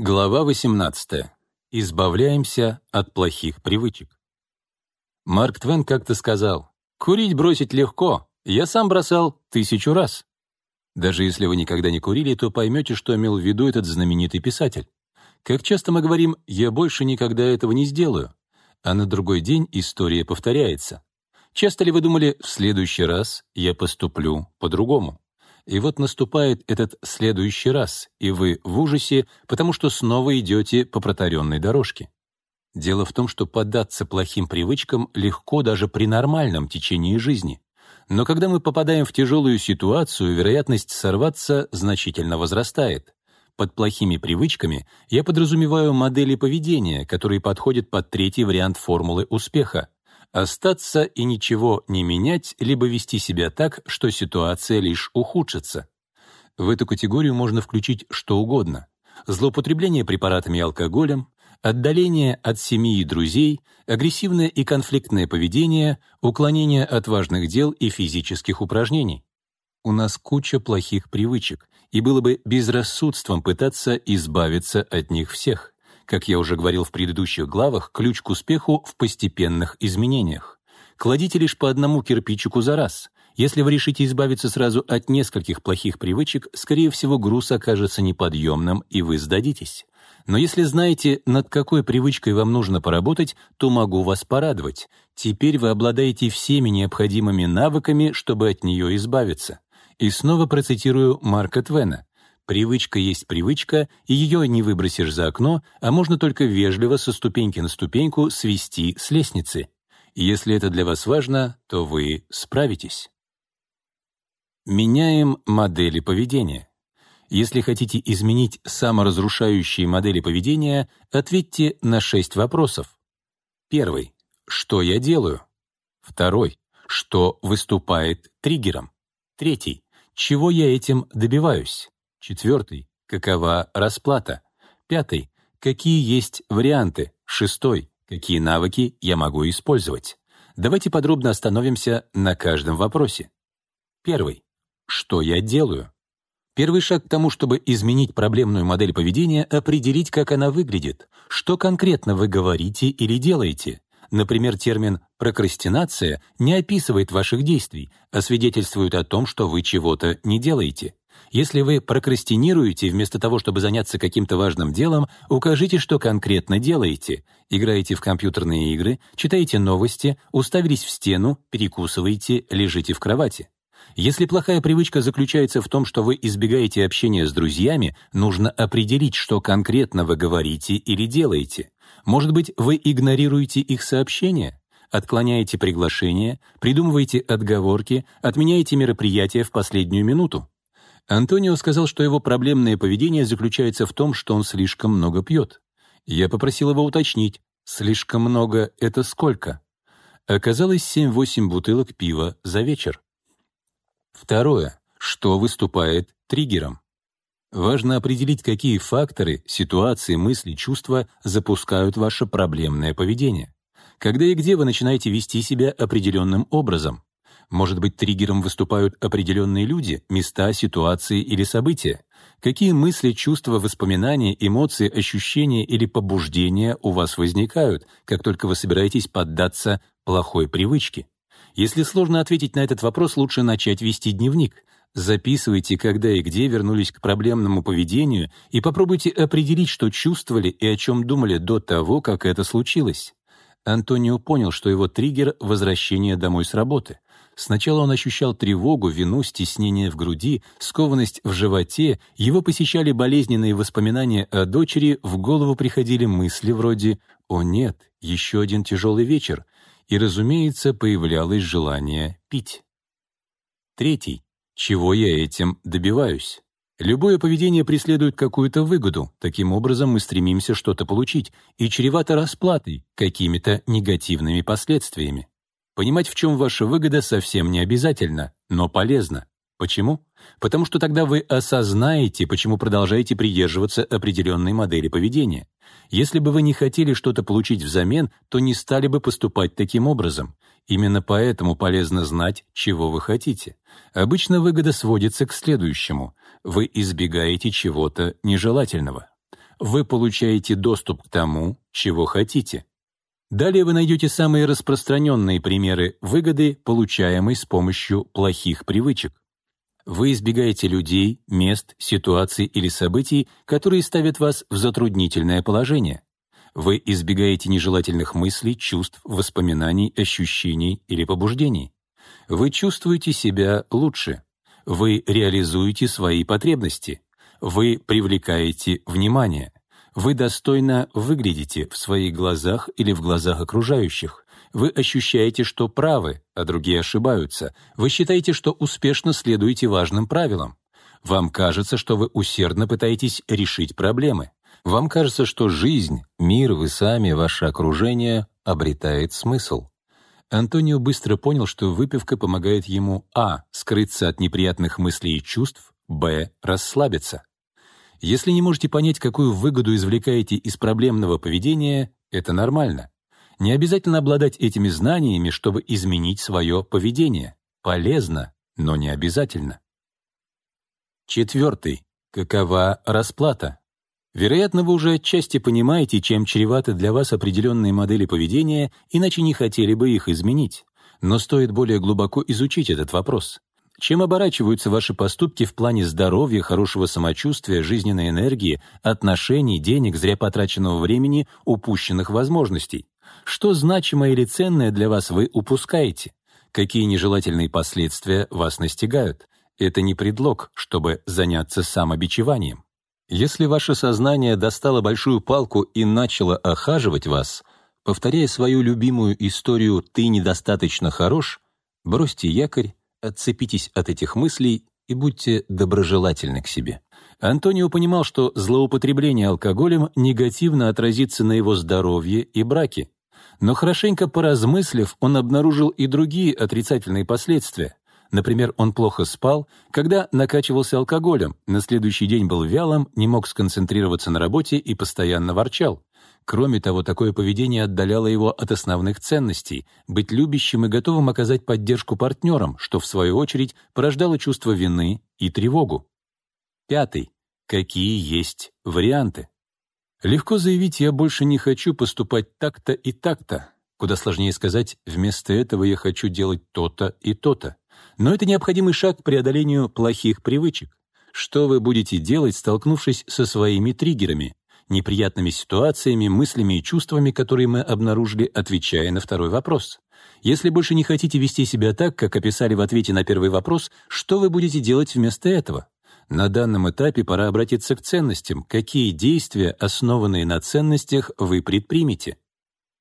Глава 18. Избавляемся от плохих привычек. Марк Твен как-то сказал, «Курить бросить легко, я сам бросал тысячу раз». Даже если вы никогда не курили, то поймете, что имел в виду этот знаменитый писатель. Как часто мы говорим «я больше никогда этого не сделаю», а на другой день история повторяется. Часто ли вы думали «в следующий раз я поступлю по-другому»? И вот наступает этот следующий раз, и вы в ужасе, потому что снова идете по протаренной дорожке. Дело в том, что поддаться плохим привычкам легко даже при нормальном течении жизни. Но когда мы попадаем в тяжелую ситуацию, вероятность сорваться значительно возрастает. Под плохими привычками я подразумеваю модели поведения, которые подходят под третий вариант формулы успеха остаться и ничего не менять, либо вести себя так, что ситуация лишь ухудшится. В эту категорию можно включить что угодно. Злоупотребление препаратами и алкоголем, отдаление от семьи и друзей, агрессивное и конфликтное поведение, уклонение от важных дел и физических упражнений. У нас куча плохих привычек, и было бы безрассудством пытаться избавиться от них всех. Как я уже говорил в предыдущих главах, ключ к успеху в постепенных изменениях. Кладите лишь по одному кирпичику за раз. Если вы решите избавиться сразу от нескольких плохих привычек, скорее всего, груз окажется неподъемным, и вы сдадитесь. Но если знаете, над какой привычкой вам нужно поработать, то могу вас порадовать. Теперь вы обладаете всеми необходимыми навыками, чтобы от нее избавиться. И снова процитирую Марка Твена. Привычка есть привычка, и ее не выбросишь за окно, а можно только вежливо со ступеньки на ступеньку свести с лестницы. если это для вас важно, то вы справитесь. Меняем модели поведения. Если хотите изменить саморазрушающие модели поведения, ответьте на шесть вопросов. Первый. Что я делаю? Второй. Что выступает триггером? Третий. Чего я этим добиваюсь? Четвертый. Какова расплата? Пятый. Какие есть варианты? Шестой. Какие навыки я могу использовать? Давайте подробно остановимся на каждом вопросе. Первый. Что я делаю? Первый шаг к тому, чтобы изменить проблемную модель поведения, определить, как она выглядит, что конкретно вы говорите или делаете. Например, термин «прокрастинация» не описывает ваших действий, а свидетельствует о том, что вы чего-то не делаете. Если вы прокрастинируете вместо того, чтобы заняться каким-то важным делом, укажите, что конкретно делаете. Играете в компьютерные игры, читаете новости, уставились в стену, перекусываете, лежите в кровати. Если плохая привычка заключается в том, что вы избегаете общения с друзьями, нужно определить, что конкретно вы говорите или делаете. Может быть, вы игнорируете их сообщения? Отклоняете приглашения, придумываете отговорки, отменяете мероприятия в последнюю минуту. Антонио сказал, что его проблемное поведение заключается в том, что он слишком много пьет. Я попросил его уточнить, слишком много — это сколько? Оказалось 7-8 бутылок пива за вечер. Второе. Что выступает триггером? Важно определить, какие факторы, ситуации, мысли, чувства запускают ваше проблемное поведение. Когда и где вы начинаете вести себя определенным образом? Может быть, триггером выступают определенные люди, места, ситуации или события? Какие мысли, чувства, воспоминания, эмоции, ощущения или побуждения у вас возникают, как только вы собираетесь поддаться плохой привычке? Если сложно ответить на этот вопрос, лучше начать вести дневник. Записывайте, когда и где вернулись к проблемному поведению, и попробуйте определить, что чувствовали и о чем думали до того, как это случилось. Антонио понял, что его триггер — возвращение домой с работы. Сначала он ощущал тревогу, вину, стеснение в груди, скованность в животе, его посещали болезненные воспоминания о дочери, в голову приходили мысли вроде «О нет, еще один тяжелый вечер», и, разумеется, появлялось желание пить. Третий. Чего я этим добиваюсь? Любое поведение преследует какую-то выгоду, таким образом мы стремимся что-то получить, и чревато расплатой, какими-то негативными последствиями. Понимать, в чем ваша выгода, совсем не обязательно, но полезно. Почему? Потому что тогда вы осознаете, почему продолжаете придерживаться определенной модели поведения. Если бы вы не хотели что-то получить взамен, то не стали бы поступать таким образом. Именно поэтому полезно знать, чего вы хотите. Обычно выгода сводится к следующему. Вы избегаете чего-то нежелательного. вы получаете доступ к тому, чего хотите. Далее вы найдете самые распространенные примеры выгоды, получаемой с помощью плохих привычек. Вы избегаете людей, мест, ситуаций или событий, которые ставят вас в затруднительное положение. Вы избегаете нежелательных мыслей, чувств, воспоминаний, ощущений или побуждений. Вы чувствуете себя лучше. Вы реализуете свои потребности. Вы привлекаете внимание. Вы достойно выглядите в своих глазах или в глазах окружающих. Вы ощущаете, что правы, а другие ошибаются. Вы считаете, что успешно следуете важным правилам. Вам кажется, что вы усердно пытаетесь решить проблемы. Вам кажется, что жизнь, мир, вы сами, ваше окружение обретает смысл. Антонио быстро понял, что выпивка помогает ему а. скрыться от неприятных мыслей и чувств, б. расслабиться. Если не можете понять, какую выгоду извлекаете из проблемного поведения, это нормально. Не обязательно обладать этими знаниями, чтобы изменить свое поведение. Полезно, но не обязательно. Четвертый. Какова расплата? Вероятно, вы уже отчасти понимаете, чем чреваты для вас определенные модели поведения, иначе не хотели бы их изменить. Но стоит более глубоко изучить этот вопрос. Чем оборачиваются ваши поступки в плане здоровья, хорошего самочувствия, жизненной энергии, отношений, денег, зря потраченного времени, упущенных возможностей? Что значимое или ценное для вас вы упускаете? Какие нежелательные последствия вас настигают? Это не предлог, чтобы заняться самобичеванием. Если ваше сознание достало большую палку и начало охаживать вас, повторяя свою любимую историю «ты недостаточно хорош», бросьте якорь, отцепитесь от этих мыслей и будьте доброжелательны к себе. Антонио понимал, что злоупотребление алкоголем негативно отразится на его здоровье и браке. Но хорошенько поразмыслив, он обнаружил и другие отрицательные последствия. Например, он плохо спал, когда накачивался алкоголем, на следующий день был вялым, не мог сконцентрироваться на работе и постоянно ворчал. Кроме того, такое поведение отдаляло его от основных ценностей — быть любящим и готовым оказать поддержку партнерам, что, в свою очередь, порождало чувство вины и тревогу. Пятый. Какие есть варианты? Легко заявить «я больше не хочу поступать так-то и так-то». Куда сложнее сказать «вместо этого я хочу делать то-то и то-то». Но это необходимый шаг к преодолению плохих привычек. Что вы будете делать, столкнувшись со своими триггерами, неприятными ситуациями, мыслями и чувствами, которые мы обнаружили, отвечая на второй вопрос? Если больше не хотите вести себя так, как описали в ответе на первый вопрос, что вы будете делать вместо этого? На данном этапе пора обратиться к ценностям. Какие действия, основанные на ценностях, вы предпримете?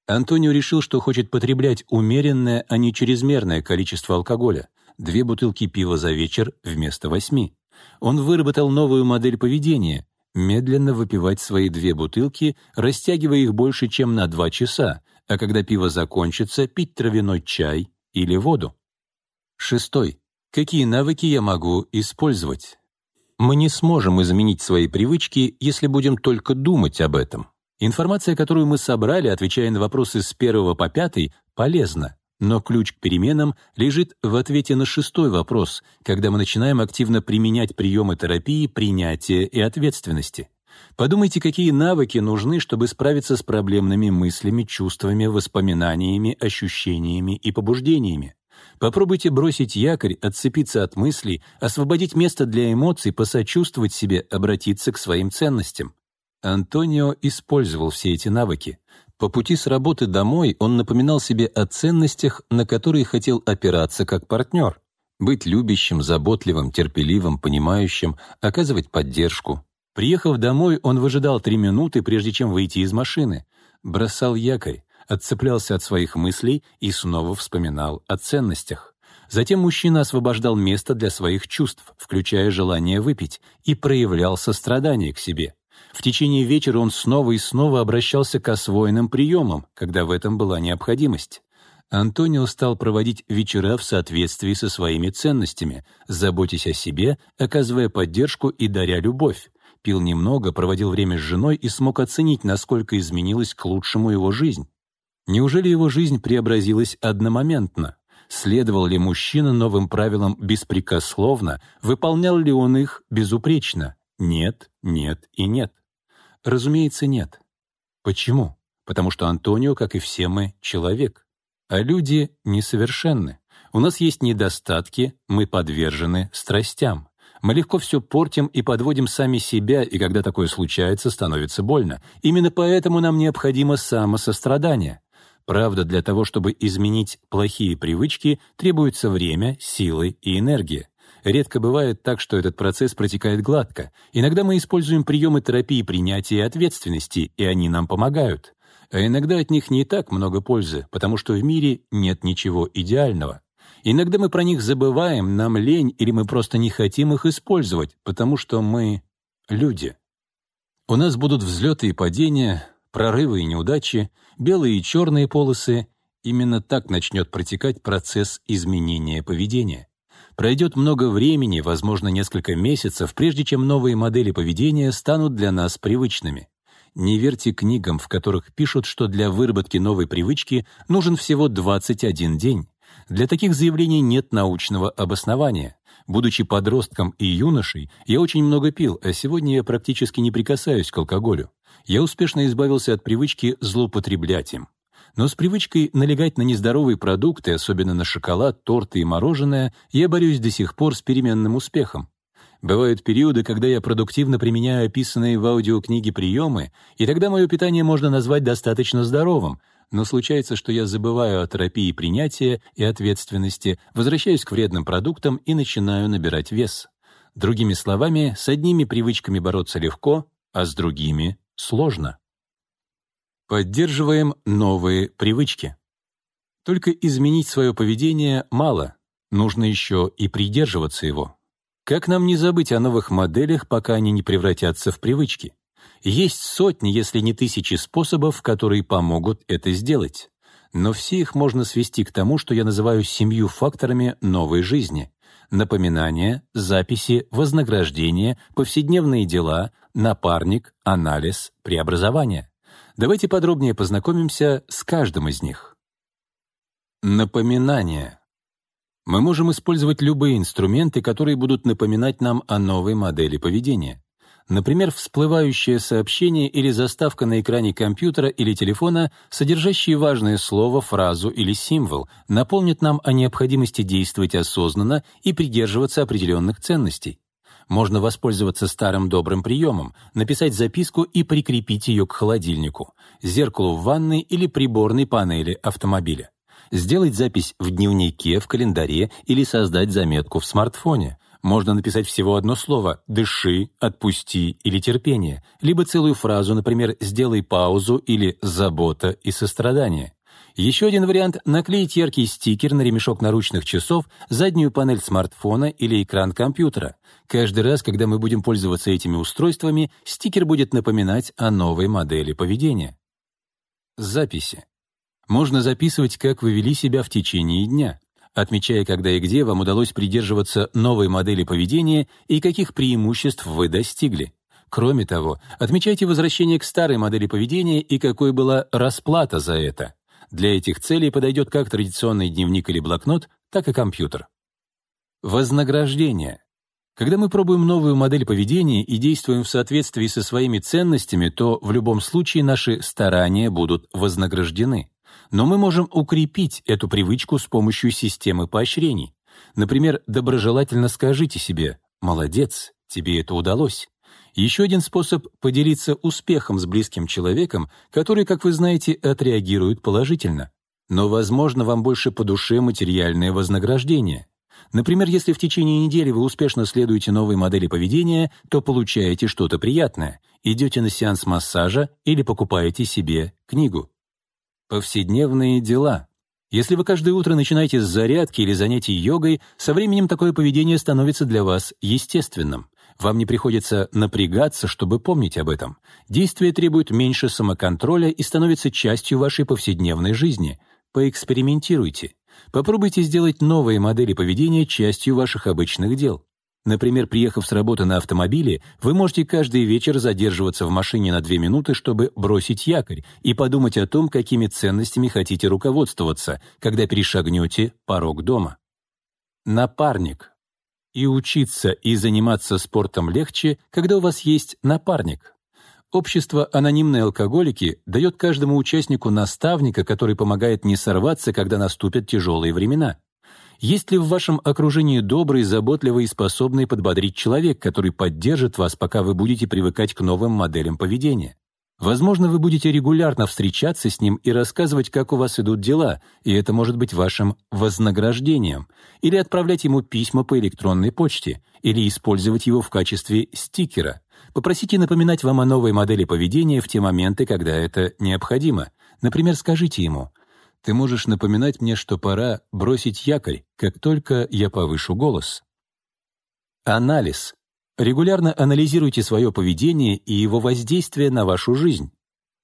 Антонио решил, что хочет потреблять умеренное, а не чрезмерное количество алкоголя две бутылки пива за вечер вместо восьми. Он выработал новую модель поведения — медленно выпивать свои две бутылки, растягивая их больше, чем на два часа, а когда пиво закончится, пить травяной чай или воду. Шестой. Какие навыки я могу использовать? Мы не сможем изменить свои привычки, если будем только думать об этом. Информация, которую мы собрали, отвечая на вопросы с первого по пятый, полезна. Но ключ к переменам лежит в ответе на шестой вопрос, когда мы начинаем активно применять приемы терапии, принятия и ответственности. Подумайте, какие навыки нужны, чтобы справиться с проблемными мыслями, чувствами, воспоминаниями, ощущениями и побуждениями. Попробуйте бросить якорь, отцепиться от мыслей, освободить место для эмоций, посочувствовать себе, обратиться к своим ценностям. Антонио использовал все эти навыки. По пути с работы домой он напоминал себе о ценностях, на которые хотел опираться как партнер. Быть любящим, заботливым, терпеливым, понимающим, оказывать поддержку. Приехав домой, он выжидал три минуты, прежде чем выйти из машины. Бросал якорь, отцеплялся от своих мыслей и снова вспоминал о ценностях. Затем мужчина освобождал место для своих чувств, включая желание выпить, и проявлял сострадание к себе. В течение вечера он снова и снова обращался к освоенным приемам, когда в этом была необходимость. Антонио стал проводить вечера в соответствии со своими ценностями, заботясь о себе, оказывая поддержку и даря любовь. Пил немного, проводил время с женой и смог оценить, насколько изменилась к лучшему его жизнь. Неужели его жизнь преобразилась одномоментно? Следовал ли мужчина новым правилам беспрекословно, выполнял ли он их безупречно? Нет, нет и нет. Разумеется, нет. Почему? Потому что Антонио, как и все мы, человек. А люди несовершенны. У нас есть недостатки, мы подвержены страстям. Мы легко все портим и подводим сами себя, и когда такое случается, становится больно. Именно поэтому нам необходимо самосострадание. Правда, для того, чтобы изменить плохие привычки, требуется время, силы и энергия. Редко бывает так, что этот процесс протекает гладко. Иногда мы используем приемы терапии принятия ответственности, и они нам помогают. А иногда от них не так много пользы, потому что в мире нет ничего идеального. Иногда мы про них забываем, нам лень, или мы просто не хотим их использовать, потому что мы люди. У нас будут взлеты и падения, прорывы и неудачи, белые и черные полосы. Именно так начнет протекать процесс изменения поведения. Пройдет много времени, возможно, несколько месяцев, прежде чем новые модели поведения станут для нас привычными. Не верьте книгам, в которых пишут, что для выработки новой привычки нужен всего 21 день. Для таких заявлений нет научного обоснования. Будучи подростком и юношей, я очень много пил, а сегодня я практически не прикасаюсь к алкоголю. Я успешно избавился от привычки злоупотреблять им. Но с привычкой налегать на нездоровые продукты, особенно на шоколад, торты и мороженое, я борюсь до сих пор с переменным успехом. Бывают периоды, когда я продуктивно применяю описанные в аудиокниге приемы, и тогда мое питание можно назвать достаточно здоровым, но случается, что я забываю о терапии принятия и ответственности, возвращаюсь к вредным продуктам и начинаю набирать вес. Другими словами, с одними привычками бороться легко, а с другими — сложно. Поддерживаем новые привычки. Только изменить свое поведение мало, нужно еще и придерживаться его. Как нам не забыть о новых моделях, пока они не превратятся в привычки? Есть сотни, если не тысячи способов, которые помогут это сделать. Но все их можно свести к тому, что я называю семью факторами новой жизни. Напоминания, записи, вознаграждение, повседневные дела, напарник, анализ, преобразование. Давайте подробнее познакомимся с каждым из них. Напоминание. Мы можем использовать любые инструменты, которые будут напоминать нам о новой модели поведения. Например, всплывающее сообщение или заставка на экране компьютера или телефона, содержащие важное слово, фразу или символ, напомнят нам о необходимости действовать осознанно и придерживаться определенных ценностей. Можно воспользоваться старым добрым приемом, написать записку и прикрепить ее к холодильнику, зеркалу в ванной или приборной панели автомобиля. Сделать запись в дневнике, в календаре или создать заметку в смартфоне. Можно написать всего одно слово «дыши», «отпусти» или «терпение», либо целую фразу, например, «сделай паузу» или «забота и сострадание». Еще один вариант — наклеить яркий стикер на ремешок наручных часов, заднюю панель смартфона или экран компьютера. Каждый раз, когда мы будем пользоваться этими устройствами, стикер будет напоминать о новой модели поведения. Записи. Можно записывать, как вы вели себя в течение дня, отмечая, когда и где вам удалось придерживаться новой модели поведения и каких преимуществ вы достигли. Кроме того, отмечайте возвращение к старой модели поведения и какой была расплата за это. Для этих целей подойдет как традиционный дневник или блокнот, так и компьютер. Вознаграждение. Когда мы пробуем новую модель поведения и действуем в соответствии со своими ценностями, то в любом случае наши старания будут вознаграждены. Но мы можем укрепить эту привычку с помощью системы поощрений. Например, доброжелательно скажите себе «Молодец, тебе это удалось». Еще один способ — поделиться успехом с близким человеком, который, как вы знаете, отреагирует положительно. Но, возможно, вам больше по душе материальное вознаграждение. Например, если в течение недели вы успешно следуете новой модели поведения, то получаете что-то приятное, идете на сеанс массажа или покупаете себе книгу. Повседневные дела. Если вы каждое утро начинаете с зарядки или занятий йогой, со временем такое поведение становится для вас естественным. Вам не приходится напрягаться, чтобы помнить об этом. Действие требует меньше самоконтроля и становится частью вашей повседневной жизни. Поэкспериментируйте. Попробуйте сделать новые модели поведения частью ваших обычных дел. Например, приехав с работы на автомобиле, вы можете каждый вечер задерживаться в машине на две минуты, чтобы бросить якорь и подумать о том, какими ценностями хотите руководствоваться, когда перешагнете порог дома. Напарник. И учиться и заниматься спортом легче, когда у вас есть напарник. Общество «Анонимные алкоголики» дает каждому участнику наставника, который помогает не сорваться, когда наступят тяжелые времена. Есть ли в вашем окружении добрый, заботливый и способный подбодрить человек, который поддержит вас, пока вы будете привыкать к новым моделям поведения? Возможно, вы будете регулярно встречаться с ним и рассказывать, как у вас идут дела, и это может быть вашим вознаграждением, или отправлять ему письма по электронной почте, или использовать его в качестве стикера. Попросите напоминать вам о новой модели поведения в те моменты, когда это необходимо. Например, скажите ему ты можешь напоминать мне, что пора бросить якорь, как только я повышу голос. Анализ. Регулярно анализируйте свое поведение и его воздействие на вашу жизнь.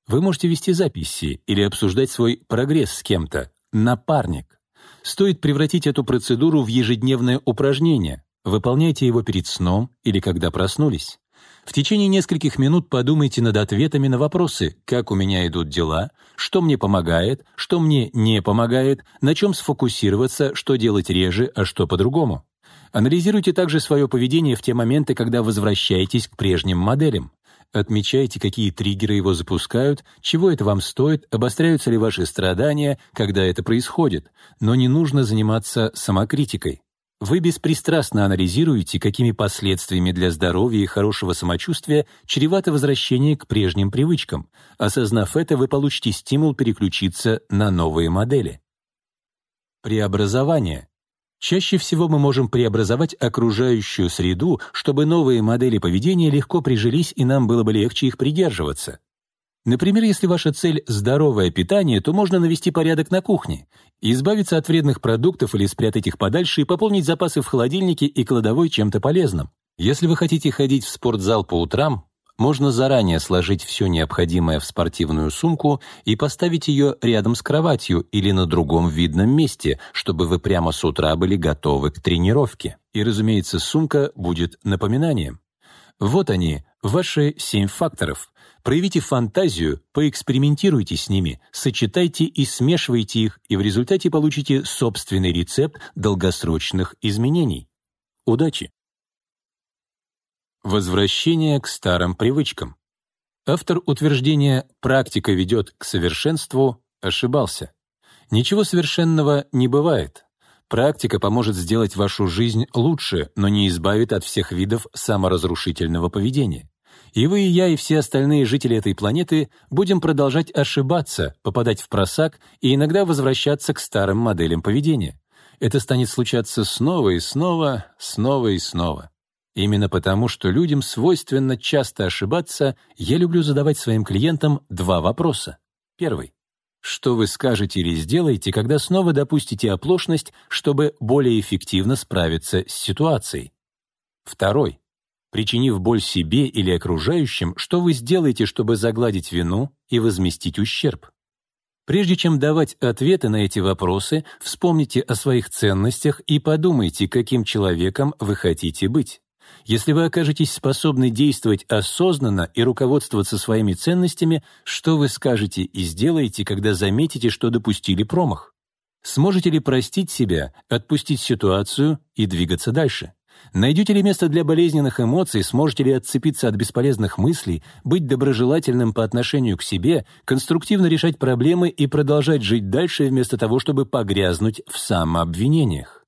Вы можете вести записи или обсуждать свой прогресс с кем-то. Напарник. Стоит превратить эту процедуру в ежедневное упражнение. Выполняйте его перед сном или когда проснулись. В течение нескольких минут подумайте над ответами на вопросы, как у меня идут дела, что мне помогает, что мне не помогает, на чем сфокусироваться, что делать реже, а что по-другому. Анализируйте также свое поведение в те моменты, когда возвращаетесь к прежним моделям. Отмечайте, какие триггеры его запускают, чего это вам стоит, обостряются ли ваши страдания, когда это происходит. Но не нужно заниматься самокритикой. Вы беспристрастно анализируете, какими последствиями для здоровья и хорошего самочувствия чревато возвращение к прежним привычкам. Осознав это, вы получите стимул переключиться на новые модели. Преобразование. Чаще всего мы можем преобразовать окружающую среду, чтобы новые модели поведения легко прижились и нам было бы легче их придерживаться. Например, если ваша цель — здоровое питание, то можно навести порядок на кухне, избавиться от вредных продуктов или спрятать их подальше и пополнить запасы в холодильнике и кладовой чем-то полезным. Если вы хотите ходить в спортзал по утрам, можно заранее сложить все необходимое в спортивную сумку и поставить ее рядом с кроватью или на другом видном месте, чтобы вы прямо с утра были готовы к тренировке. И, разумеется, сумка будет напоминанием. Вот они, ваши семь факторов — Проявите фантазию, поэкспериментируйте с ними, сочетайте и смешивайте их, и в результате получите собственный рецепт долгосрочных изменений. Удачи! Возвращение к старым привычкам. Автор утверждения «практика ведет к совершенству» ошибался. Ничего совершенного не бывает. Практика поможет сделать вашу жизнь лучше, но не избавит от всех видов саморазрушительного поведения. И вы, и я, и все остальные жители этой планеты будем продолжать ошибаться, попадать в просак и иногда возвращаться к старым моделям поведения. Это станет случаться снова и снова, снова и снова. Именно потому, что людям свойственно часто ошибаться, я люблю задавать своим клиентам два вопроса. Первый. Что вы скажете или сделаете, когда снова допустите оплошность, чтобы более эффективно справиться с ситуацией? Второй. Причинив боль себе или окружающим, что вы сделаете, чтобы загладить вину и возместить ущерб? Прежде чем давать ответы на эти вопросы, вспомните о своих ценностях и подумайте, каким человеком вы хотите быть. Если вы окажетесь способны действовать осознанно и руководствоваться своими ценностями, что вы скажете и сделаете, когда заметите, что допустили промах? Сможете ли простить себя, отпустить ситуацию и двигаться дальше? Найдете ли место для болезненных эмоций, сможете ли отцепиться от бесполезных мыслей, быть доброжелательным по отношению к себе, конструктивно решать проблемы и продолжать жить дальше вместо того, чтобы погрязнуть в самообвинениях?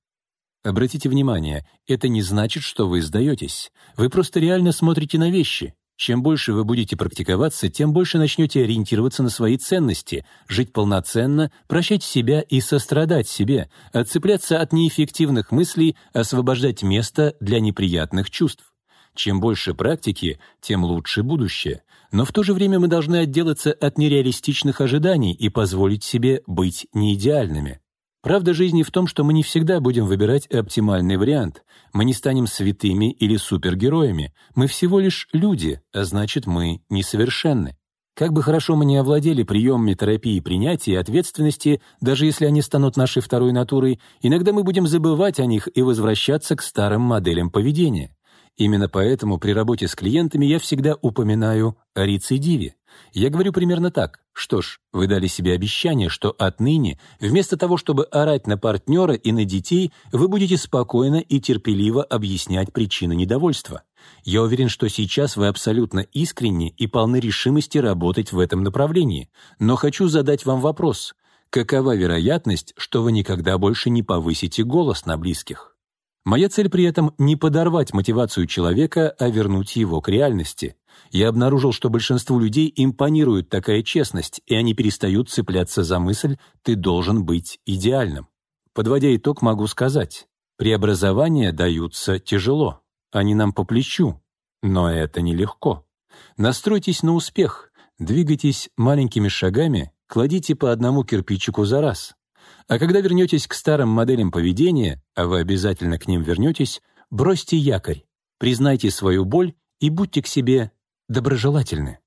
Обратите внимание, это не значит, что вы сдаетесь. Вы просто реально смотрите на вещи. Чем больше вы будете практиковаться, тем больше начнете ориентироваться на свои ценности, жить полноценно, прощать себя и сострадать себе, отцепляться от неэффективных мыслей, освобождать место для неприятных чувств. Чем больше практики, тем лучше будущее. Но в то же время мы должны отделаться от нереалистичных ожиданий и позволить себе быть неидеальными. Правда жизни в том, что мы не всегда будем выбирать оптимальный вариант. Мы не станем святыми или супергероями. Мы всего лишь люди, а значит, мы несовершенны. Как бы хорошо мы ни овладели приемами терапии принятия и ответственности, даже если они станут нашей второй натурой, иногда мы будем забывать о них и возвращаться к старым моделям поведения. Именно поэтому при работе с клиентами я всегда упоминаю о рецидиве. Я говорю примерно так. Что ж, вы дали себе обещание, что отныне, вместо того, чтобы орать на партнера и на детей, вы будете спокойно и терпеливо объяснять причины недовольства. Я уверен, что сейчас вы абсолютно искренни и полны решимости работать в этом направлении. Но хочу задать вам вопрос. Какова вероятность, что вы никогда больше не повысите голос на близких? Моя цель при этом не подорвать мотивацию человека, а вернуть его к реальности. Я обнаружил, что большинству людей импонирует такая честность, и они перестают цепляться за мысль «ты должен быть идеальным». Подводя итог, могу сказать, преобразования даются тяжело. Они нам по плечу, но это нелегко. Настройтесь на успех, двигайтесь маленькими шагами, кладите по одному кирпичику за раз. А когда вернетесь к старым моделям поведения, а вы обязательно к ним вернетесь, бросьте якорь, признайте свою боль и будьте к себе доброжелательны.